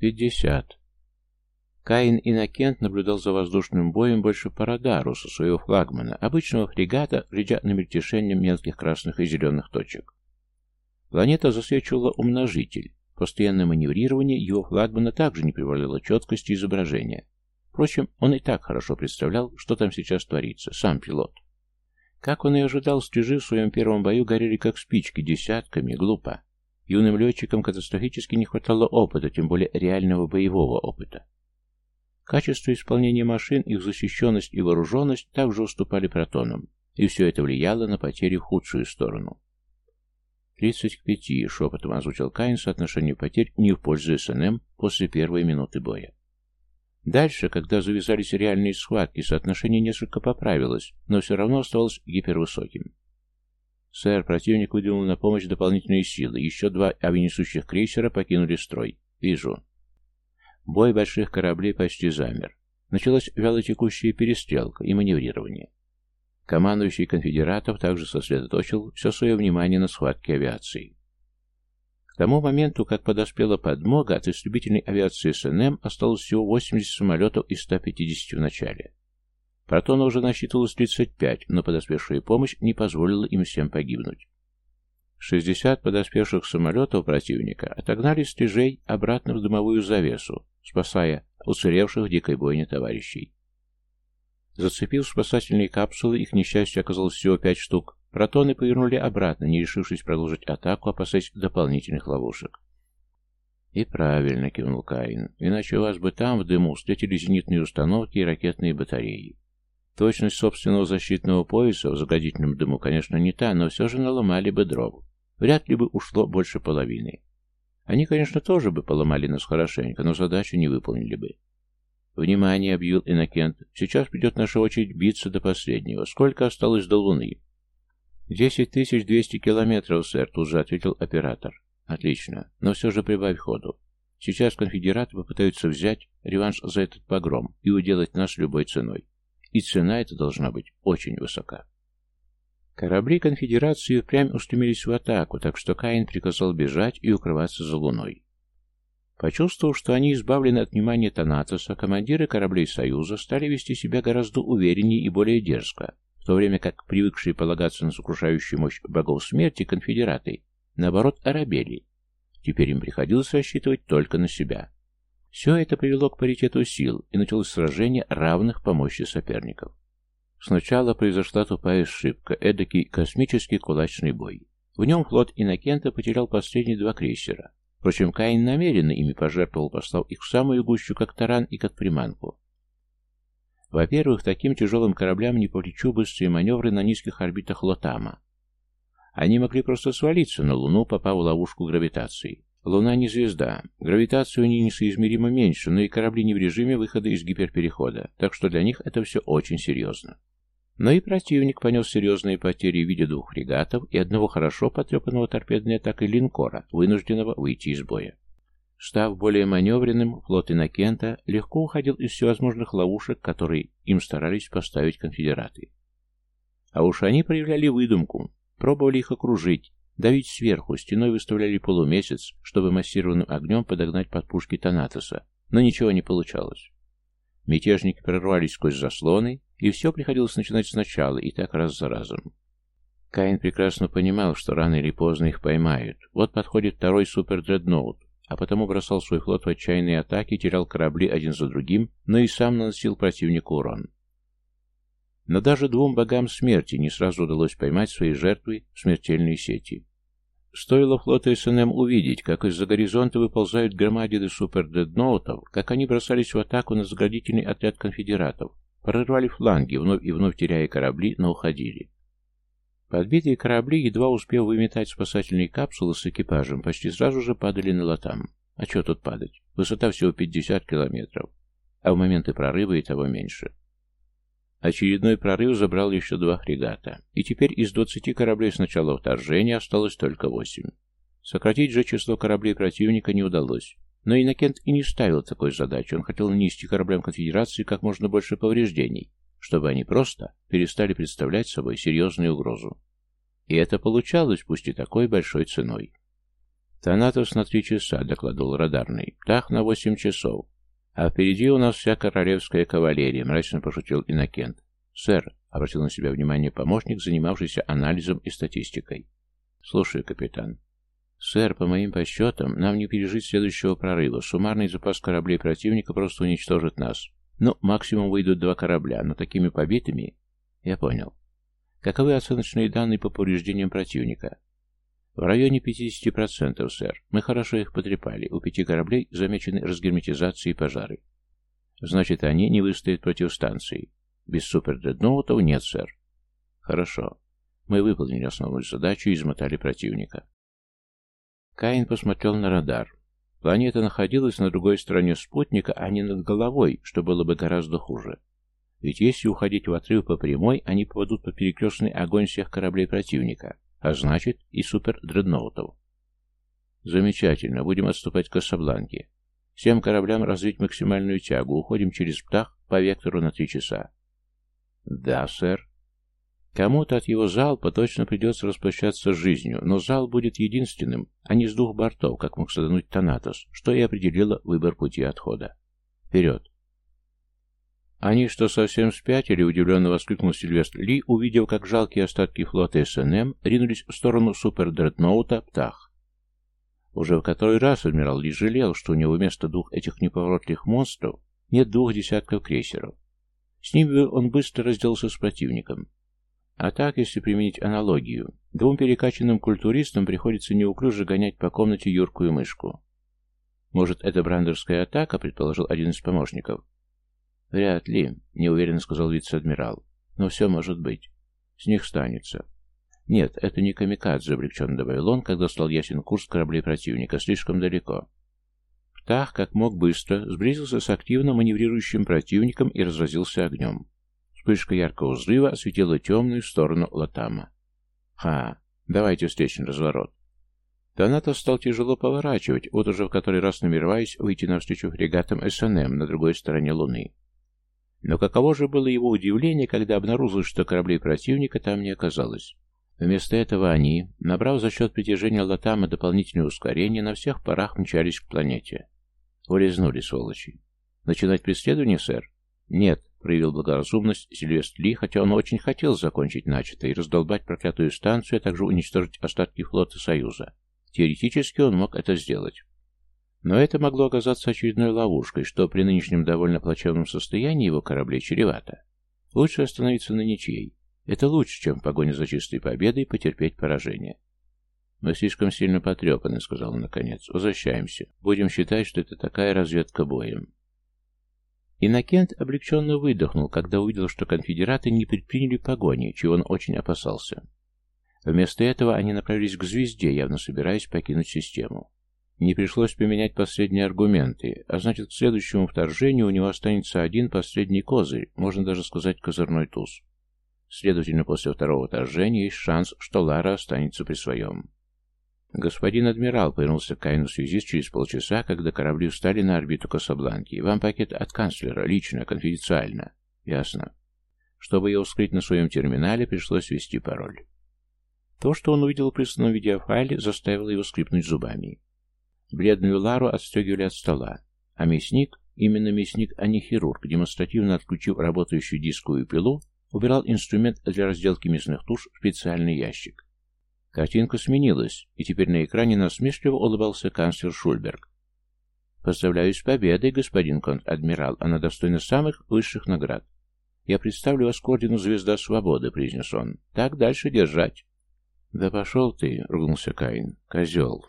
Пятьдесят. Каин Иннокент наблюдал за воздушным боем больше по радару со своего флагмана, обычного фрегата, глядя на мельтешение мелких красных и зеленых точек. Планета засвечивала умножитель. Постоянное маневрирование его флагмана также не привалило четкости изображения. Впрочем, он и так хорошо представлял, что там сейчас творится, сам пилот. Как он и ожидал, стрижи в своем первом бою горели как спички, десятками, глупо. Юным летчикам катастрофически не хватало опыта, тем более реального боевого опыта. Качество исполнения машин, их защищенность и вооруженность также уступали протонам, и все это влияло на потери в худшую сторону. «Тридцать к пяти», — шепотом озвучил Каин соотношение потерь не в пользу СНМ после первой минуты боя. Дальше, когда завязались реальные схватки, соотношение несколько поправилось, но все равно оставалось гипервысоким. «Сэр, противник выдвинул на помощь дополнительные силы. Еще два авианесущих крейсера покинули строй. Вижу». Бой больших кораблей почти замер. Началась вялотекущая перестрелка и маневрирование. Командующий конфедератов также сосредоточил все свое внимание на схватке авиации. К тому моменту, как подоспела подмога, от истребительной авиации СНМ осталось всего 80 самолетов из 150 в начале. Протона уже насчитывалось 35, но подоспевшая помощь не позволила им всем погибнуть. 60 подоспевших самолетов противника отогнали стрижей обратно в дымовую завесу, спасая уцелевших в дикой бойне товарищей. Зацепив спасательные капсулы, их несчастье оказалось всего пять штук, протоны повернули обратно, не решившись продолжить атаку, опасаясь дополнительных ловушек. «И правильно», — кивнул Каин, — «иначе у вас бы там, в дыму, встретили зенитные установки и ракетные батареи. Точность собственного защитного пояса в заградительном дыму, конечно, не та, но все же наломали бы дров. Вряд ли бы ушло больше половины. Они, конечно, тоже бы поломали нас хорошенько, но задачу не выполнили бы. «Внимание!» — объявил Иннокент. «Сейчас придет наша очередь биться до последнего. Сколько осталось до Луны?» «Десять тысяч двести километров, сэр», — тут же ответил оператор. «Отлично. Но все же прибавь ходу. Сейчас конфедераты попытаются взять реванш за этот погром и уделать нас любой ценой. И цена эта должна быть очень высока». Корабли конфедерации впрямь устремились в атаку, так что Каин приказал бежать и укрываться за луной. Почувствовав, что они избавлены от внимания Танатоса, командиры кораблей Союза стали вести себя гораздо увереннее и более дерзко, в то время как привыкшие полагаться на сокрушающую мощь богов смерти конфедераты, наоборот, оробели. Теперь им приходилось рассчитывать только на себя. Все это привело к паритету сил, и началось сражение равных по мощи соперников. Сначала произошла тупая ошибка, эдакий космический кулачный бой. В нем флот Иннокента потерял последние два крейсера. Впрочем, Каин намеренно ими пожертвовал, послав их в самую гущу, как таран и как приманку. Во-первых, таким тяжелым кораблям не по плечу быстрые маневры на низких орбитах Лотама. Они могли просто свалиться на Луну, попав в ловушку гравитации. Луна не звезда. Гравитация у нее несоизмеримо меньше, но и корабли не в режиме выхода из гиперперехода, так что для них это все очень серьезно. Но и противник понес серьезные потери в виде двух фрегатов и одного хорошо потрепанного торпедной атакой линкора, вынужденного выйти из боя. Став более маневренным, флот Иннокента легко уходил из всевозможных ловушек, которые им старались поставить конфедераты. А уж они проявляли выдумку, пробовали их окружить, давить сверху, стеной выставляли полумесяц, чтобы массированным огнем подогнать под пушки Танатоса, но ничего не получалось. Мятежники прорвались сквозь заслоны, и все приходилось начинать сначала, и так раз за разом. Каин прекрасно понимал, что рано или поздно их поймают. Вот подходит второй супер-дредноут, а потому бросал свой флот в отчаянные атаки, терял корабли один за другим, но и сам наносил противнику урон. Но даже двум богам смерти не сразу удалось поймать свои жертвы в смертельные сети. Стоило флоту СНМ увидеть, как из-за горизонта выползают громадины супер-дредноутов, как они бросались в атаку на заградительный отряд конфедератов, прорвали фланги, вновь и вновь теряя корабли, но уходили. Подбитые корабли, едва успев выметать спасательные капсулы с экипажем, почти сразу же падали на латам. А что тут падать? Высота всего 50 километров, а в моменты прорыва и того меньше. Очередной прорыв забрал еще два фрегата, и теперь из 20 кораблей с начала вторжения осталось только 8. Сократить же число кораблей противника не удалось. Но Иннокент и не ставил такой задачи, он хотел нанести кораблям конфедерации как можно больше повреждений, чтобы они просто перестали представлять собой серьезную угрозу. И это получалось, пусть и такой большой ценой. «Танатос на три часа», — докладывал радарный. «Птах на восемь часов. А впереди у нас вся королевская кавалерия», — мрачно пошутил Иннокент. «Сэр», — обратил на себя внимание помощник, занимавшийся анализом и статистикой. «Слушаю, капитан». «Сэр, по моим подсчетам, нам не пережить следующего прорыва. Суммарный запас кораблей противника просто уничтожит нас. Ну, максимум выйдут два корабля, но такими побитыми...» «Я понял. Каковы оценочные данные по повреждениям противника?» В районе 50%, сэр. Мы хорошо их потрепали. У пяти кораблей замечены разгерметизации и пожары. Значит, они не выстоят против станции. Без супердредноутов нет, сэр. Хорошо. Мы выполнили основную задачу и измотали противника. Каин посмотрел на радар. Планета находилась на другой стороне спутника, а не над головой, что было бы гораздо хуже. Ведь если уходить в отрыв по прямой, они попадут под перекрестный огонь всех кораблей противника а значит и супер-дредноутов. Замечательно, будем отступать к Касабланке. Всем кораблям развить максимальную тягу, уходим через Птах по вектору на три часа. Да, сэр. Кому-то от его залпа точно придется распрощаться с жизнью, но зал будет единственным, а не с двух бортов, как мог садануть Танатос, что и определило выбор пути отхода. Вперед! «Они что, совсем спятили?» — удивленно воскликнул Сильвестр Ли, увидев, как жалкие остатки флота СНМ ринулись в сторону супердредноута «Птах». Уже в который раз адмирал Ли жалел, что у него вместо двух этих неповоротливых монстров нет двух десятков крейсеров. С ними он быстро разделался с противником. А так, если применить аналогию, двум перекачанным культуристам приходится неуклюже гонять по комнате юркую мышку. «Может, это брандерская атака?» — предположил один из помощников. «Вряд ли», — неуверенно сказал вице-адмирал. «Но все может быть. С них станется». «Нет, это не камикадзе», — облегченно добавил он, когда стал ясен курс кораблей противника. «Слишком далеко». Птах, как мог быстро, сблизился с активно маневрирующим противником и разразился огнем. Вспышка яркого взрыва осветила темную сторону Латама. «Ха! Давайте встречный разворот!» Донато стал тяжело поворачивать, вот уже в который раз намереваясь выйти навстречу фрегатам СНМ на другой стороне Луны. Но каково же было его удивление, когда обнаружил, что кораблей противника там не оказалось. Вместо этого они, набрав за счет притяжения Латама дополнительное ускорение, на всех парах мчались к планете. Улизнули, сволочи. «Начинать преследование, сэр?» «Нет», — проявил благоразумность Сильвестр Ли, хотя он очень хотел закончить начатое и раздолбать проклятую станцию, а также уничтожить остатки флота Союза. Теоретически он мог это сделать. Но это могло оказаться очередной ловушкой, что при нынешнем довольно плачевном состоянии его кораблей чревато. Лучше остановиться на ничьей. Это лучше, чем в погоне за чистой победой потерпеть поражение. «Мы слишком сильно потрепаны», — сказал он наконец. «Возвращаемся. Будем считать, что это такая разведка боем». Иннокент облегченно выдохнул, когда увидел, что конфедераты не предприняли погони, чего он очень опасался. Вместо этого они направились к звезде, явно собираясь покинуть систему. Не пришлось поменять последние аргументы, а значит, к следующему вторжению у него останется один последний козырь, можно даже сказать козырной туз. Следовательно, после второго вторжения есть шанс, что Лара останется при своем. «Господин адмирал», — повернулся к Кайну связист через полчаса, когда корабли встали на орбиту Касабланки. «Вам пакет от канцлера, лично, конфиденциально». «Ясно». Чтобы его вскрыть на своем терминале, пришлось ввести пароль. То, что он увидел в присланном видеофайле, заставило его скрипнуть зубами. Бледную Лару отстегивали от стола, а мясник, именно мясник, а не хирург, демонстративно отключив работающую дисковую пилу, убирал инструмент для разделки мясных туш в специальный ящик. Картинка сменилась, и теперь на экране насмешливо улыбался канцлер Шульберг. «Поздравляю с победой, господин контр-адмирал, она достойна самых высших наград. Я представлю вас к ордену Звезда Свободы», — произнес он. «Так дальше держать». «Да пошел ты», — ругнулся Каин, — «козел».